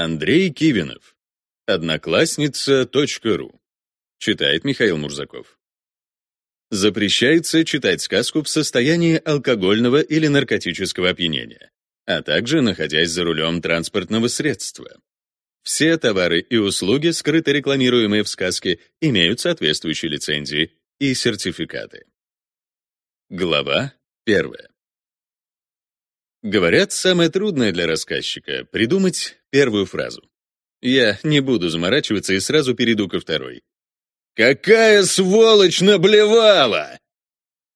Андрей Кивинов. Одноклассница.ру. Читает Михаил Мурзаков. Запрещается читать сказку в состоянии алкогольного или наркотического опьянения, а также находясь за рулем транспортного средства. Все товары и услуги, скрыто рекламируемые в сказке, имеют соответствующие лицензии и сертификаты. Глава первая. Говорят, самое трудное для рассказчика — придумать первую фразу. Я не буду заморачиваться и сразу перейду ко второй. «Какая сволочь наблевала!»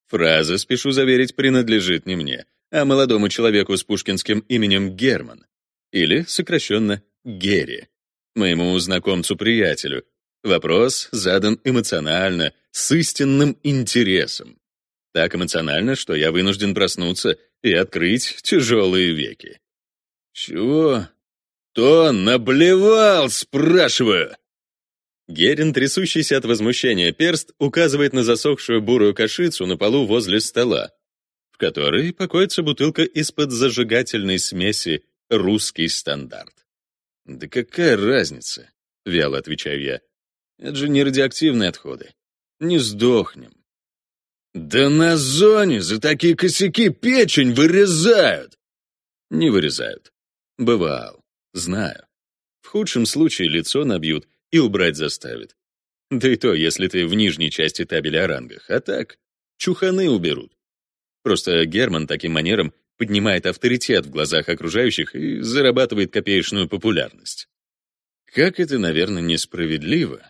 Фраза, спешу заверить, принадлежит не мне, а молодому человеку с пушкинским именем Герман, или, сокращенно, Герри, моему знакомцу-приятелю. Вопрос задан эмоционально, с истинным интересом. Так эмоционально, что я вынужден проснуться и открыть тяжелые веки. «Чего? То наблевал, спрашиваю!» Герин, трясущийся от возмущения перст, указывает на засохшую бурую кашицу на полу возле стола, в которой покоится бутылка из-под зажигательной смеси «Русский стандарт». «Да какая разница?» — вяло отвечаю я. «Это же не радиоактивные отходы. Не сдохнем». «Да на зоне за такие косяки печень вырезают!» «Не вырезают. Бывал. Знаю. В худшем случае лицо набьют и убрать заставят. Да и то, если ты в нижней части табеля о рангах. А так, чуханы уберут. Просто Герман таким манером поднимает авторитет в глазах окружающих и зарабатывает копеечную популярность. Как это, наверное, несправедливо.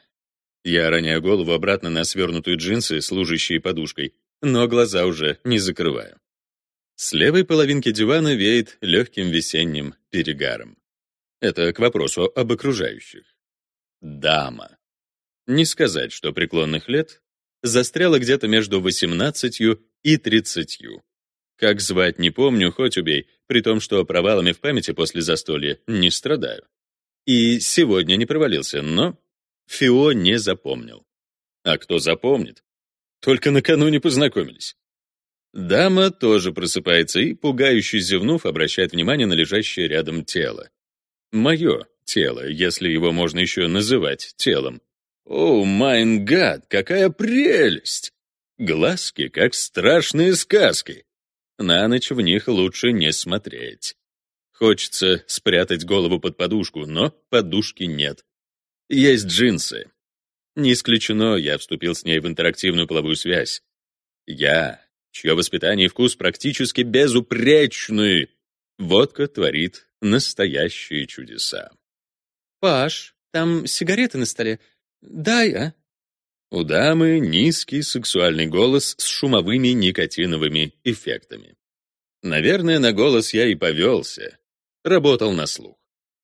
Я роняю голову обратно на свернутые джинсы, служащие подушкой, но глаза уже не закрываю. С левой половинки дивана веет легким весенним перегаром. Это к вопросу об окружающих. Дама. Не сказать, что преклонных лет застряла где-то между 18 и 30. Как звать не помню, хоть убей, при том, что провалами в памяти после застолья не страдаю. И сегодня не провалился, но Фио не запомнил. А кто запомнит? Только накануне познакомились. Дама тоже просыпается и, пугающе зевнув, обращает внимание на лежащее рядом тело. Мое тело, если его можно еще называть телом. О, майн гад, какая прелесть! Глазки, как страшные сказки. На ночь в них лучше не смотреть. Хочется спрятать голову под подушку, но подушки нет. Есть джинсы. Не исключено, я вступил с ней в интерактивную половую связь. Я, чье воспитание и вкус практически безупречны, водка творит настоящие чудеса. «Паш, там сигареты на столе. Дай, а?» У дамы низкий сексуальный голос с шумовыми никотиновыми эффектами. Наверное, на голос я и повелся. Работал на слух.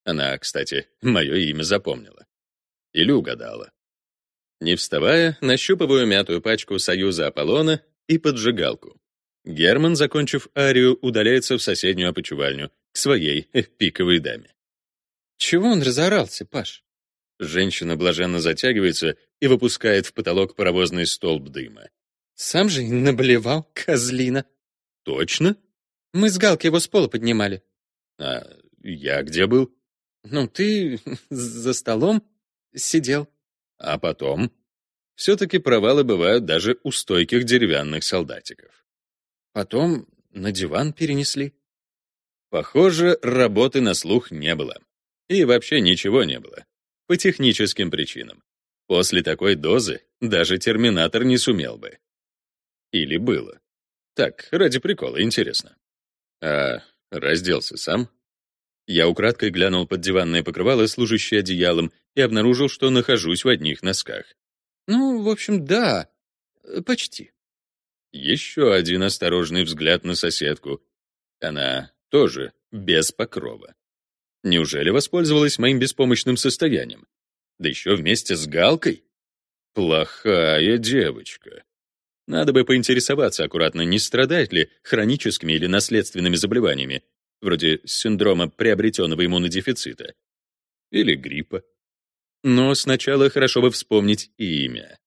Она, кстати, мое имя запомнила. Или угадала. Не вставая, нащупываю мятую пачку «Союза Аполлона» и поджигалку. Герман, закончив арию, удаляется в соседнюю опочивальню, своей пиковой даме. «Чего он разорался, Паш?» Женщина блаженно затягивается и выпускает в потолок паровозный столб дыма. «Сам же наблевал, козлина». «Точно?» «Мы с Галки его с пола поднимали». «А я где был?» «Ну, ты за столом сидел». «А потом?» Все-таки провалы бывают даже у стойких деревянных солдатиков. Потом на диван перенесли. Похоже, работы на слух не было. И вообще ничего не было. По техническим причинам. После такой дозы даже терминатор не сумел бы. Или было. Так, ради прикола, интересно. А разделся сам? Я украдкой глянул под диванное покрывало, служащее одеялом, и обнаружил, что нахожусь в одних носках. Ну, в общем, да, почти. Еще один осторожный взгляд на соседку. Она тоже без покрова. Неужели воспользовалась моим беспомощным состоянием? Да еще вместе с Галкой? Плохая девочка. Надо бы поинтересоваться аккуратно, не страдает ли хроническими или наследственными заболеваниями, вроде синдрома приобретенного иммунодефицита. Или гриппа. Но сначала хорошо бы вспомнить имя.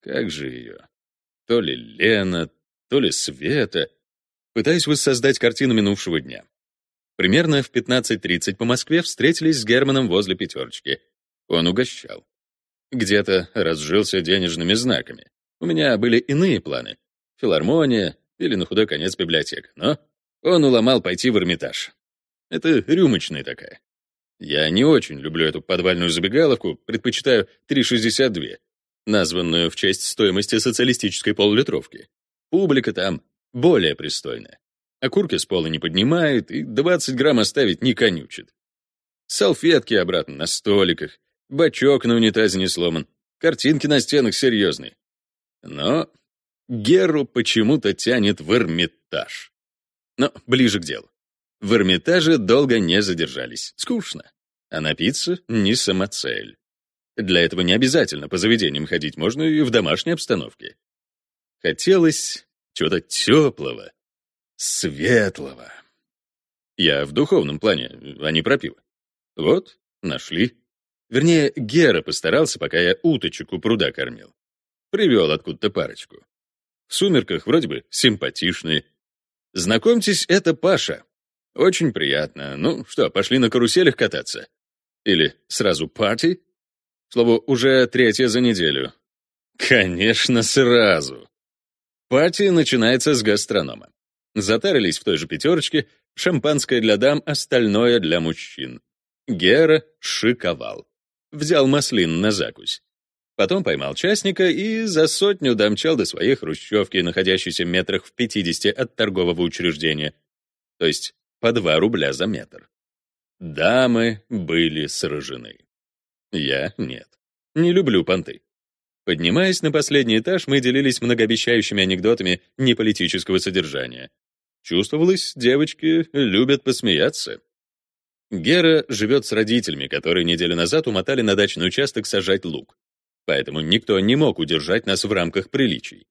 Как же ее? То ли Лена, то ли Света. Пытаюсь воссоздать картину минувшего дня. Примерно в 15.30 по Москве встретились с Германом возле пятерочки. Он угощал. Где-то разжился денежными знаками. У меня были иные планы. Филармония или на худой конец библиотека. Но он уломал пойти в Эрмитаж. Это рюмочная такая. Я не очень люблю эту подвальную забегаловку, предпочитаю 3,62, названную в честь стоимости социалистической полулитровки. Публика там более пристойная. Окурки с пола не поднимает и 20 грамм оставить не конючит. Салфетки обратно на столиках, бачок на унитазе не сломан, картинки на стенах серьезные. Но Геру почему-то тянет в Эрмитаж. Но ближе к делу. В Эрмитаже долго не задержались. Скучно. А напиться — не самоцель. Для этого не обязательно по заведениям ходить, можно и в домашней обстановке. Хотелось чего-то теплого, светлого. Я в духовном плане, а не про пиво. Вот, нашли. Вернее, Гера постарался, пока я уточек у пруда кормил. Привел откуда-то парочку. В сумерках вроде бы симпатичные. Знакомьтесь, это Паша. Очень приятно. Ну что, пошли на каруселях кататься? Или сразу пати? Слово, уже третье за неделю. Конечно, сразу. Пати начинается с гастронома. Затарились в той же пятерочке, шампанское для дам, остальное для мужчин. Гера шиковал. Взял маслин на закусь. Потом поймал частника и за сотню домчал до своей хрущевки, находящейся метрах в 50 от торгового учреждения. То есть по 2 рубля за метр. Дамы были сражены. Я — нет. Не люблю понты. Поднимаясь на последний этаж, мы делились многообещающими анекдотами неполитического содержания. Чувствовалось, девочки любят посмеяться. Гера живет с родителями, которые неделю назад умотали на дачный участок сажать лук поэтому никто не мог удержать нас в рамках приличий.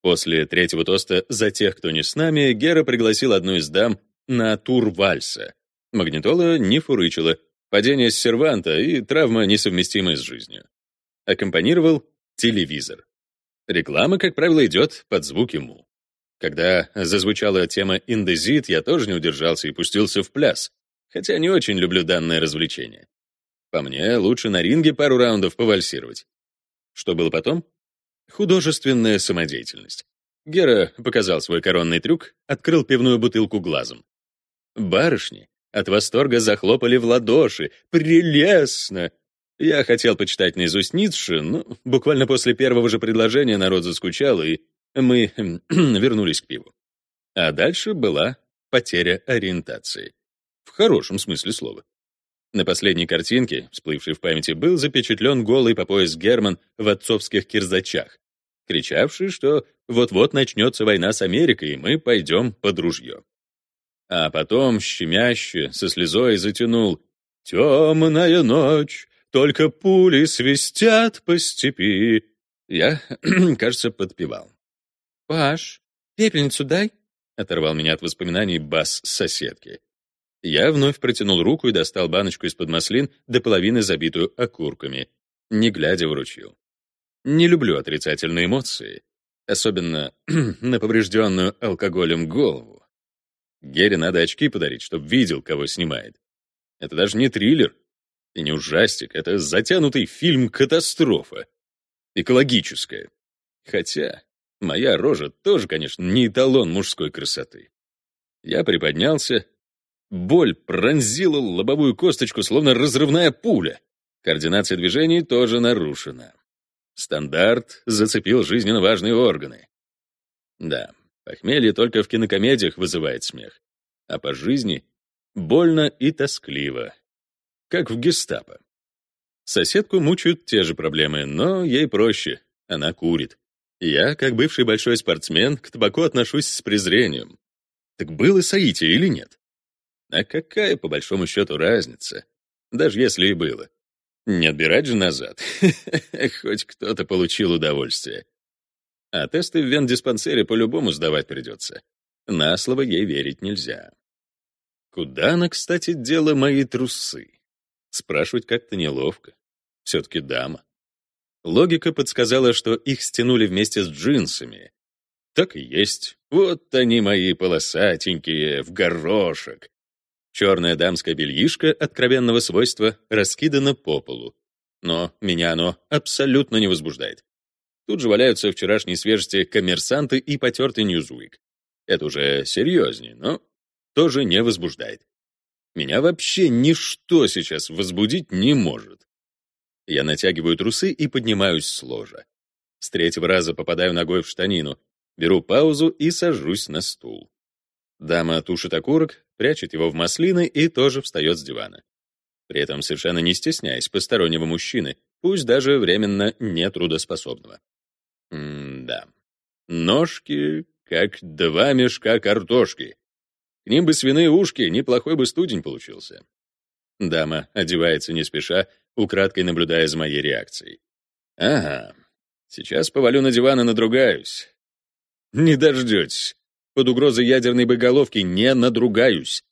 После третьего тоста «За тех, кто не с нами» Гера пригласил одну из дам на тур вальса. Магнитола не фурычила, падение с серванта и травма, несовместимая с жизнью. Аккомпанировал телевизор. Реклама, как правило, идет под звуки му. Когда зазвучала тема «Индезит», я тоже не удержался и пустился в пляс, хотя не очень люблю данное развлечение. По мне, лучше на ринге пару раундов повальсировать. Что было потом? Художественная самодеятельность. Гера показал свой коронный трюк, открыл пивную бутылку глазом. Барышни от восторга захлопали в ладоши. «Прелестно!» Я хотел почитать наизусть Ницше, но буквально после первого же предложения народ заскучал, и мы вернулись к пиву. А дальше была потеря ориентации. В хорошем смысле слова. На последней картинке, всплывшей в памяти, был запечатлен голый по пояс Герман в отцовских кирзачах, кричавший, что вот-вот начнется война с Америкой, и мы пойдем под ружье. А потом щемяще, со слезой затянул «Темная ночь, только пули свистят по степи». Я, кажется, подпевал. «Паш, пепельницу дай», — оторвал меня от воспоминаний бас соседки. Я вновь протянул руку и достал баночку из-под маслин до половины забитую окурками, не глядя вручил. Не люблю отрицательные эмоции, особенно на поврежденную алкоголем голову. Гере надо очки подарить, чтобы видел, кого снимает. Это даже не триллер и не ужастик, это затянутый фильм-катастрофа. Экологическая. Хотя моя рожа тоже, конечно, не эталон мужской красоты. Я приподнялся, Боль пронзила лобовую косточку, словно разрывная пуля. Координация движений тоже нарушена. Стандарт зацепил жизненно важные органы. Да, похмелье только в кинокомедиях вызывает смех. А по жизни больно и тоскливо. Как в гестапо. Соседку мучают те же проблемы, но ей проще. Она курит. Я, как бывший большой спортсмен, к табаку отношусь с презрением. Так было соитие или нет? А какая, по большому счету, разница? Даже если и было. Не отбирать же назад. Хоть кто-то получил удовольствие. А тесты в вендиспансере по-любому сдавать придется. На слово ей верить нельзя. Куда она, кстати, дела мои трусы? Спрашивать как-то неловко. Все-таки дама. Логика подсказала, что их стянули вместе с джинсами. Так и есть. Вот они мои полосатенькие, в горошек. Черное дамское бельишко откровенного свойства раскидано по полу. Но меня оно абсолютно не возбуждает. Тут же валяются вчерашней свежести коммерсанты и потертый Ньюзуик. Это уже серьезнее, но тоже не возбуждает. Меня вообще ничто сейчас возбудить не может. Я натягиваю трусы и поднимаюсь с ложа. С третьего раза попадаю ногой в штанину, беру паузу и сажусь на стул. Дама тушит окурок, прячет его в маслины и тоже встает с дивана. При этом совершенно не стесняясь постороннего мужчины, пусть даже временно нетрудоспособного. М-да. Ножки, как два мешка картошки. К ним бы свиные ушки, неплохой бы студень получился. Дама одевается не спеша, украдкой наблюдая за моей реакцией. Ага, сейчас повалю на диван и надругаюсь. Не дождетесь. Под угрозой ядерной боеголовки не надругаюсь.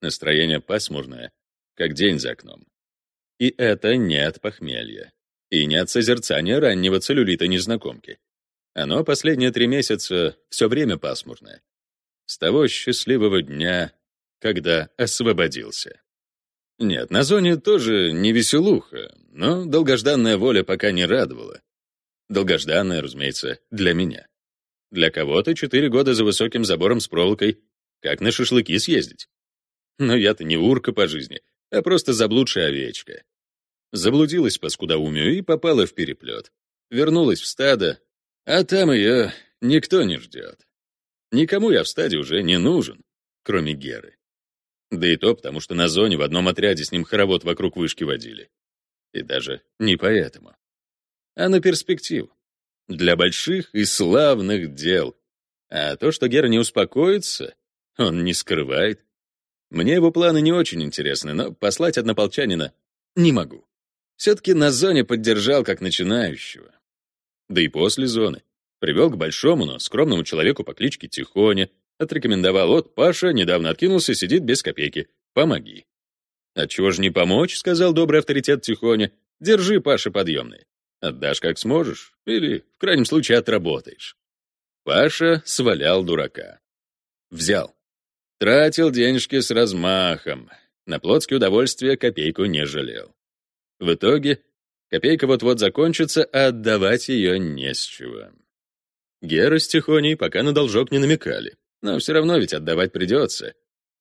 Настроение пасмурное, как день за окном. И это не от похмелья. И не от созерцания раннего целлюлита незнакомки. Оно последние три месяца все время пасмурное. С того счастливого дня, когда освободился. Нет, на зоне тоже не веселуха, но долгожданная воля пока не радовала. Долгожданная, разумеется, для меня. Для кого-то четыре года за высоким забором с проволокой, как на шашлыки съездить. Но я-то не урка по жизни, а просто заблудшая овечка. Заблудилась по скудоумию и попала в переплет. Вернулась в стадо, а там ее никто не ждет. Никому я в стаде уже не нужен, кроме Геры. Да и то потому, что на зоне в одном отряде с ним хоровод вокруг вышки водили. И даже не поэтому. А на перспективу для больших и славных дел. А то, что Гера не успокоится, он не скрывает. Мне его планы не очень интересны, но послать однополчанина не могу. Все-таки на зоне поддержал как начинающего. Да и после зоны. Привел к большому, но скромному человеку по кличке Тихоня, отрекомендовал, вот Паша недавно откинулся, сидит без копейки, помоги. «Отчего же не помочь?» — сказал добрый авторитет Тихоня. «Держи, Паша, подъемный. Отдашь как сможешь, или, в крайнем случае, отработаешь. Паша свалял дурака. Взял. Тратил денежки с размахом. На плотские удовольствия копейку не жалел. В итоге копейка вот-вот закончится, а отдавать ее не с чего. Гера с Тихоней пока на должок не намекали, но все равно ведь отдавать придется.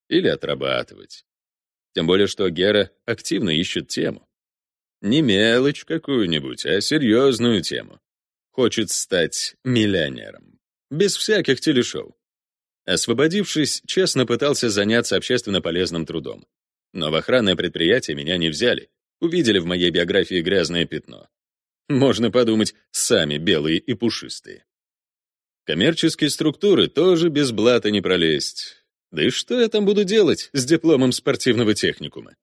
Или отрабатывать. Тем более, что Гера активно ищет тему. Не мелочь какую-нибудь, а серьезную тему. Хочет стать миллионером. Без всяких телешоу. Освободившись, честно пытался заняться общественно полезным трудом. Но в охранное предприятие меня не взяли. Увидели в моей биографии грязное пятно. Можно подумать, сами белые и пушистые. Коммерческие структуры тоже без блата не пролезть. Да и что я там буду делать с дипломом спортивного техникума?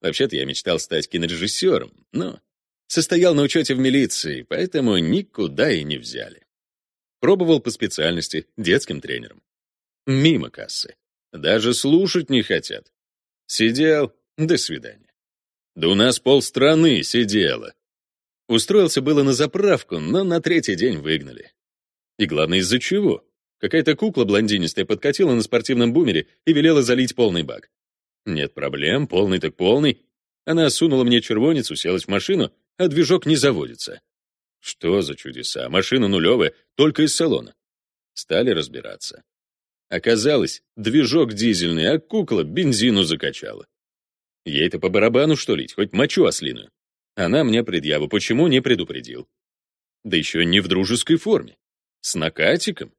Вообще-то я мечтал стать кинорежиссером, но состоял на учете в милиции, поэтому никуда и не взяли. Пробовал по специальности детским тренером. Мимо кассы. Даже слушать не хотят. Сидел, до свидания. Да у нас полстраны сидело. Устроился было на заправку, но на третий день выгнали. И главное, из-за чего? Какая-то кукла блондинистая подкатила на спортивном бумере и велела залить полный бак. Нет проблем, полный так полный. Она сунула мне червонец, уселась в машину, а движок не заводится. Что за чудеса? Машина нулевая, только из салона. Стали разбираться. Оказалось, движок дизельный, а кукла бензину закачала. Ей-то по барабану, что ли, хоть мочу ослиную. Она мне предъяву, почему не предупредил. Да еще не в дружеской форме. С накатиком.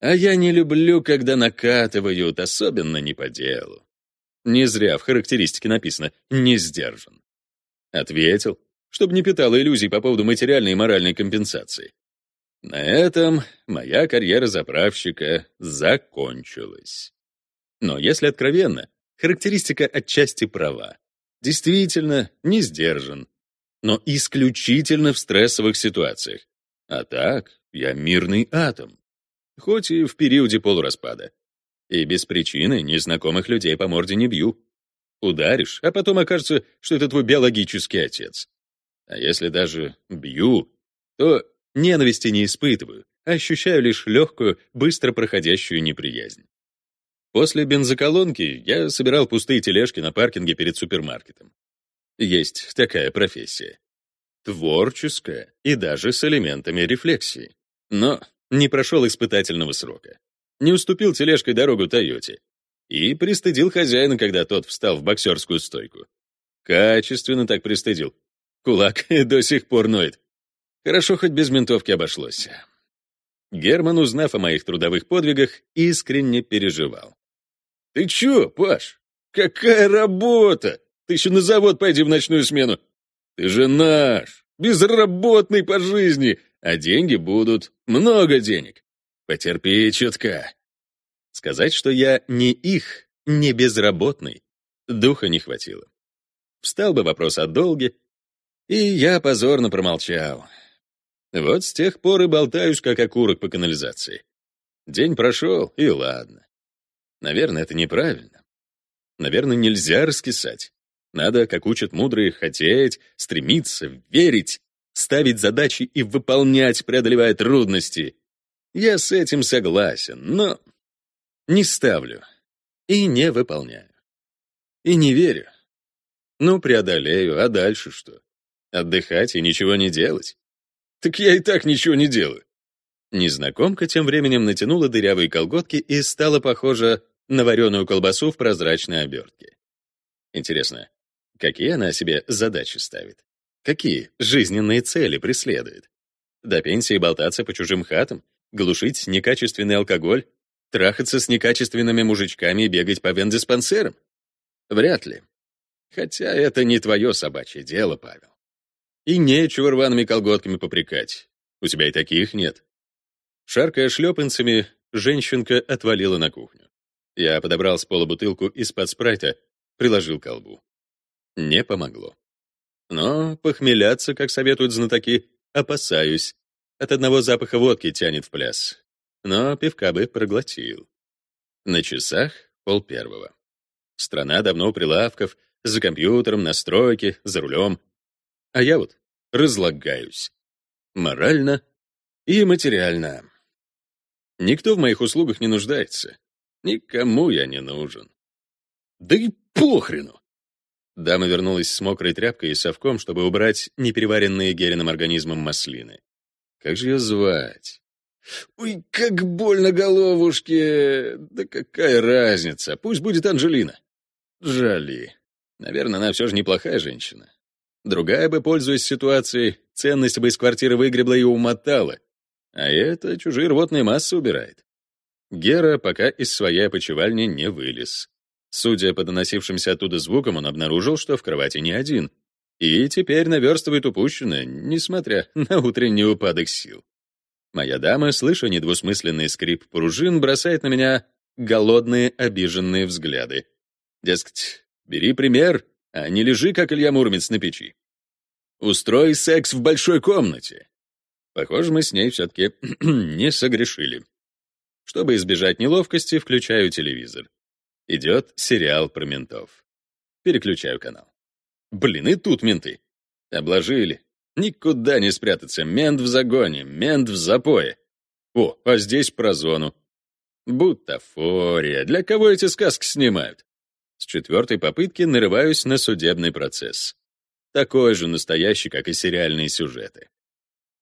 А я не люблю, когда накатывают, особенно не по делу. Не зря в характеристике написано «не сдержан». Ответил, чтобы не питало иллюзий по поводу материальной и моральной компенсации. На этом моя карьера заправщика закончилась. Но если откровенно, характеристика отчасти права. Действительно, не сдержан. Но исключительно в стрессовых ситуациях. А так, я мирный атом. Хоть и в периоде полураспада. И без причины незнакомых людей по морде не бью. Ударишь, а потом окажется, что это твой биологический отец. А если даже бью, то ненависти не испытываю, а ощущаю лишь легкую, быстро проходящую неприязнь. После бензоколонки я собирал пустые тележки на паркинге перед супермаркетом. Есть такая профессия. Творческая и даже с элементами рефлексии. Но не прошел испытательного срока. Не уступил тележкой дорогу Тойоте. И пристыдил хозяина, когда тот встал в боксерскую стойку. Качественно так пристыдил. Кулак до сих пор ноет. Хорошо, хоть без ментовки обошлось. Герман, узнав о моих трудовых подвигах, искренне переживал. «Ты чё, Паш? Какая работа? Ты еще на завод пойди в ночную смену. Ты же наш, безработный по жизни, а деньги будут, много денег. Потерпи чутка». Сказать, что я не их, не безработный, духа не хватило. Встал бы вопрос о долге, и я позорно промолчал. Вот с тех пор и болтаюсь, как окурок по канализации. День прошел, и ладно. Наверное, это неправильно. Наверное, нельзя раскисать. Надо, как учат мудрые, хотеть, стремиться, верить, ставить задачи и выполнять, преодолевая трудности. Я с этим согласен, но не ставлю и не выполняю. И не верю. Ну, преодолею, а дальше что? Отдыхать и ничего не делать? Так я и так ничего не делаю. Незнакомка тем временем натянула дырявые колготки и стала похожа на вареную колбасу в прозрачной обертке. Интересно, какие она себе задачи ставит? Какие жизненные цели преследует? До пенсии болтаться по чужим хатам? Глушить некачественный алкоголь? Трахаться с некачественными мужичками и бегать по вендиспансерам? Вряд ли. Хотя это не твое собачье дело, Павел. И нечего рваными колготками попрекать. У тебя и таких нет. Шаркая шлепанцами, женщинка отвалила на кухню. Я подобрал с пола бутылку из-под спрайта, приложил к колбу. Не помогло. Но похмеляться, как советуют знатоки, опасаюсь. От одного запаха водки тянет в пляс. Но пивка бы проглотил. На часах пол первого. Страна давно у прилавков, за компьютером, на стройке, за рулем. А я вот разлагаюсь. Морально и материально. Никто в моих услугах не нуждается. Никому я не нужен. Да и похрену! Дама вернулась с мокрой тряпкой и совком, чтобы убрать непереваренные Гериным организмом маслины. Как же ее звать? Ой, как больно головушке! Да какая разница? Пусть будет Анжелина. Жали. Наверное, она все же неплохая женщина. Другая бы, пользуясь ситуацией, ценность бы из квартиры выгребла и умотала. А это чужие рвотные массы убирает. Гера пока из своей опочивальни не вылез. Судя по доносившимся оттуда звукам, он обнаружил, что в кровати не один. И теперь наверстывает упущенное, несмотря на утренний упадок сил. Моя дама, слыша недвусмысленный скрип пружин, бросает на меня голодные, обиженные взгляды. Дескать, бери пример, а не лежи, как Илья Муромец на печи. Устрой секс в большой комнате. Похоже, мы с ней все-таки не согрешили. Чтобы избежать неловкости, включаю телевизор. Идет сериал про ментов. Переключаю канал. Блин, и тут менты. Обложили. Никуда не спрятаться. Мент в загоне, мент в запое. О, а здесь про зону. Бутафория. Для кого эти сказки снимают? С четвертой попытки нарываюсь на судебный процесс. Такой же настоящий, как и сериальные сюжеты.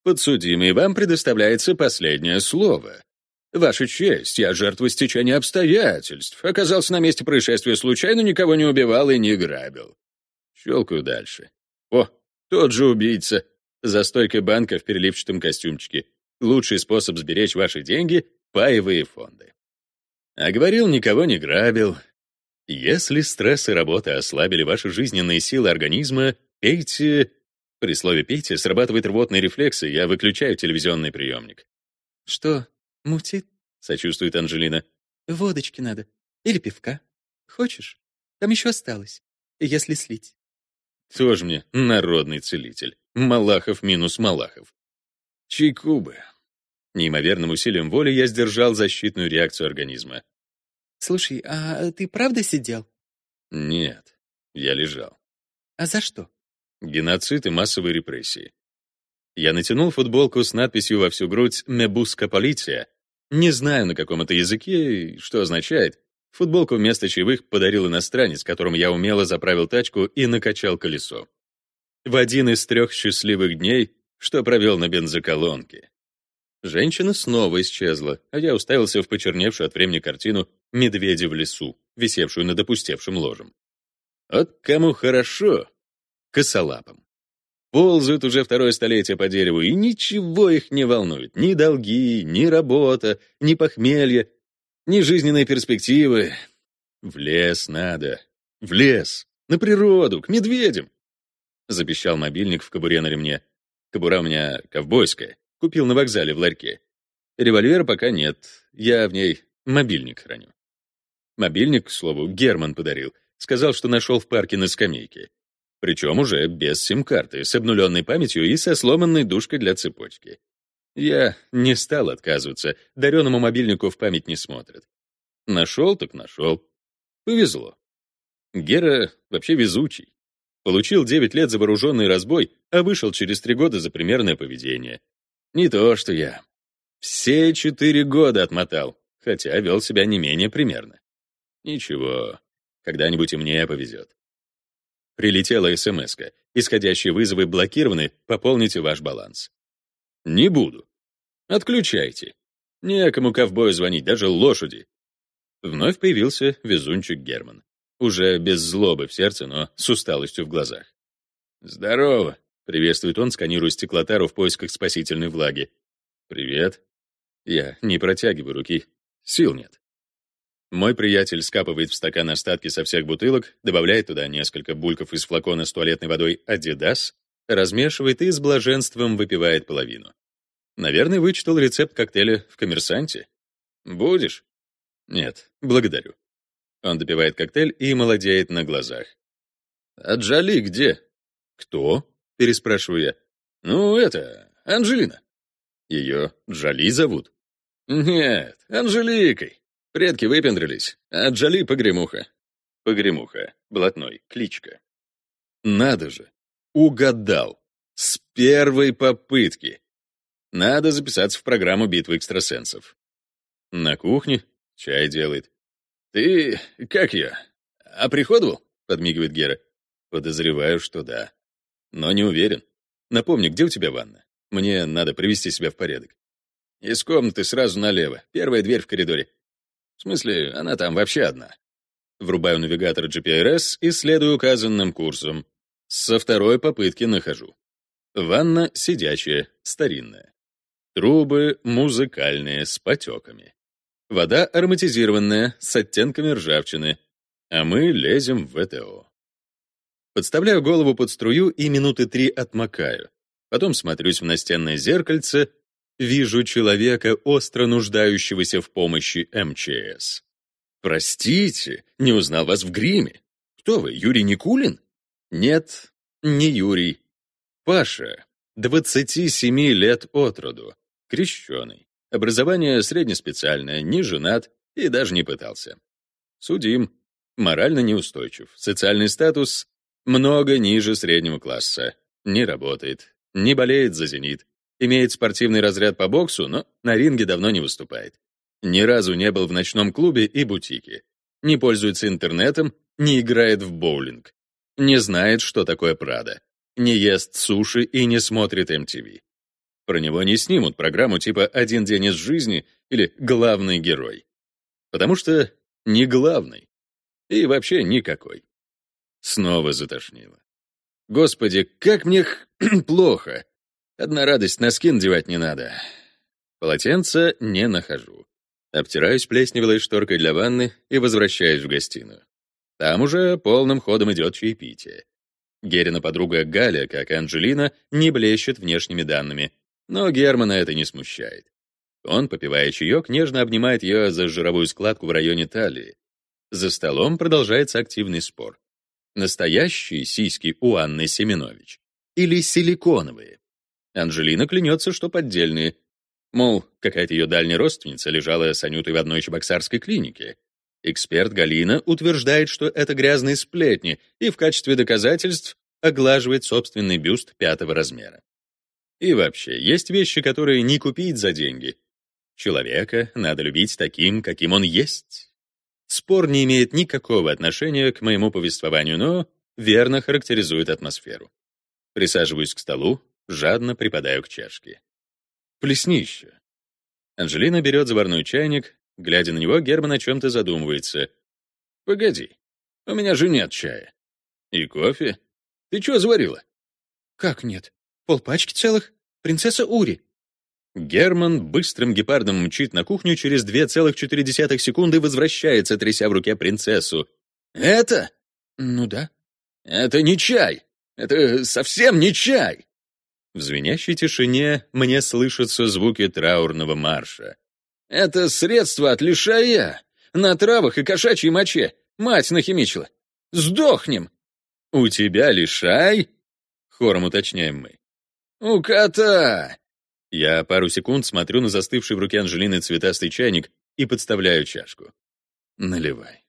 Подсудимый, вам предоставляется последнее слово. Ваша честь, я жертва стечения обстоятельств. Оказался на месте происшествия случайно, никого не убивал и не грабил. Щелкаю дальше. О, тот же убийца. За стойкой банка в переливчатом костюмчике. Лучший способ сберечь ваши деньги — паевые фонды. А говорил, никого не грабил, если стресс и работа ослабили ваши жизненные силы организма, пейте... При слове «пейте» срабатывает рвотный рефлекс, и я выключаю телевизионный приемник. «Что, мутит?» — сочувствует Анжелина. «Водочки надо. Или пивка. Хочешь? Там еще осталось. Если слить». Тоже мне народный целитель. Малахов минус Малахов. Чайку бы. Неимоверным усилием воли я сдержал защитную реакцию организма. Слушай, а ты правда сидел? Нет, я лежал. А за что? Геноцид и массовые репрессии. Я натянул футболку с надписью во всю грудь «Мебуска полиция». Не знаю, на каком это языке что означает. Футболку вместо чаевых подарил иностранец, которому я умело заправил тачку и накачал колесо. В один из трех счастливых дней, что провел на бензоколонке. Женщина снова исчезла, а я уставился в почерневшую от времени картину «Медведи в лесу», висевшую над опустевшим ложем. Вот кому хорошо, косолапым. Ползают уже второе столетие по дереву, и ничего их не волнует. Ни долги, ни работа, ни похмелье, ни жизненные перспективы. В лес надо. В лес. На природу, к медведям. Запищал мобильник в кобуре на ремне. Кобура у меня ковбойская. Купил на вокзале в ларьке. Револьвера пока нет. Я в ней мобильник храню. Мобильник, к слову, Герман подарил. Сказал, что нашел в парке на скамейке. Причем уже без сим-карты, с обнуленной памятью и со сломанной дужкой для цепочки. Я не стал отказываться, дареному мобильнику в память не смотрят. Нашел так нашел. Повезло. Гера вообще везучий. Получил 9 лет за вооруженный разбой, а вышел через 3 года за примерное поведение. Не то, что я. Все 4 года отмотал, хотя вел себя не менее примерно. Ничего, когда-нибудь и мне повезет. Прилетела смс -ка. Исходящие вызовы блокированы, пополните ваш баланс. Не буду. Отключайте. Некому ковбою звонить, даже лошади. Вновь появился везунчик Герман. Уже без злобы в сердце, но с усталостью в глазах. «Здорово!» — приветствует он, сканируя стеклотару в поисках спасительной влаги. «Привет». Я не протягиваю руки. Сил нет. Мой приятель скапывает в стакан остатки со всех бутылок, добавляет туда несколько бульков из флакона с туалетной водой «Адидас», размешивает и с блаженством выпивает половину. Наверное, вычитал рецепт коктейля в «Коммерсанте». «Будешь?» «Нет, благодарю». Он допивает коктейль и молодеет на глазах. «А Джоли где?» «Кто?» — переспрашиваю я. «Ну, это, Анжелина». «Ее Джоли зовут?» «Нет, Анжеликой. Предки выпендрились, а Джоли — погремуха. Погремуха, блатной, кличка. Надо же, угадал. С первой попытки. Надо записаться в программу битвы экстрасенсов. На кухне чай делает. «Ты... как я? Оприходовал?» — подмигивает Гера. «Подозреваю, что да. Но не уверен. Напомни, где у тебя ванна? Мне надо привести себя в порядок». «Из комнаты сразу налево. Первая дверь в коридоре. В смысле, она там вообще одна. Врубаю навигатор GPRS и следую указанным курсом. Со второй попытки нахожу. Ванна сидячая, старинная. Трубы музыкальные, с потеками. Вода ароматизированная, с оттенками ржавчины. А мы лезем в ВТО. Подставляю голову под струю и минуты три отмокаю. Потом смотрюсь в настенное зеркальце Вижу человека, остро нуждающегося в помощи МЧС. Простите, не узнал вас в гриме. Кто вы, Юрий Никулин? Нет, не Юрий. Паша, 27 лет от роду, крещеный. Образование среднеспециальное, не женат и даже не пытался. Судим, морально неустойчив, социальный статус много ниже среднего класса, не работает, не болеет за «Зенит», Имеет спортивный разряд по боксу, но на ринге давно не выступает. Ни разу не был в ночном клубе и бутике. Не пользуется интернетом, не играет в боулинг. Не знает, что такое Прада. Не ест суши и не смотрит MTV. Про него не снимут программу типа «Один день из жизни» или «Главный герой». Потому что не главный. И вообще никакой. Снова затошнило. Господи, как мне плохо. Одна радость, носки надевать не надо. Полотенца не нахожу. Обтираюсь плесневелой шторкой для ванны и возвращаюсь в гостиную. Там уже полным ходом идет чаепитие. Герина подруга Галя, как и Анджелина, не блещет внешними данными, но Германа это не смущает. Он, попивая чаек, нежно обнимает ее за жировую складку в районе талии. За столом продолжается активный спор. Настоящие сиськи у Анны Семенович или силиконовые? Анжелина клянется, что поддельные. Мол, какая-то ее дальняя родственница лежала с Анютой в одной чебоксарской клинике. Эксперт Галина утверждает, что это грязные сплетни, и в качестве доказательств оглаживает собственный бюст пятого размера. И вообще, есть вещи, которые не купить за деньги. Человека надо любить таким, каким он есть. Спор не имеет никакого отношения к моему повествованию, но верно характеризует атмосферу. Присаживаюсь к столу, жадно припадаю к чашке. Плесни еще. Анжелина берет заварной чайник. Глядя на него, Герман о чем-то задумывается. «Погоди, у меня же нет чая. И кофе. Ты что заварила?» «Как нет? Полпачки целых? Принцесса Ури». Герман быстрым гепардом мчит на кухню, через 2,4 секунды возвращается, тряся в руке принцессу. «Это?» «Ну да». «Это не чай! Это совсем не чай!» В звенящей тишине мне слышатся звуки траурного марша. «Это средство от лишая! На травах и кошачьей моче! Мать нахимичила! Сдохнем!» «У тебя лишай?» — хором уточняем мы. «У кота!» Я пару секунд смотрю на застывший в руке Анжелины цветастый чайник и подставляю чашку. Наливай.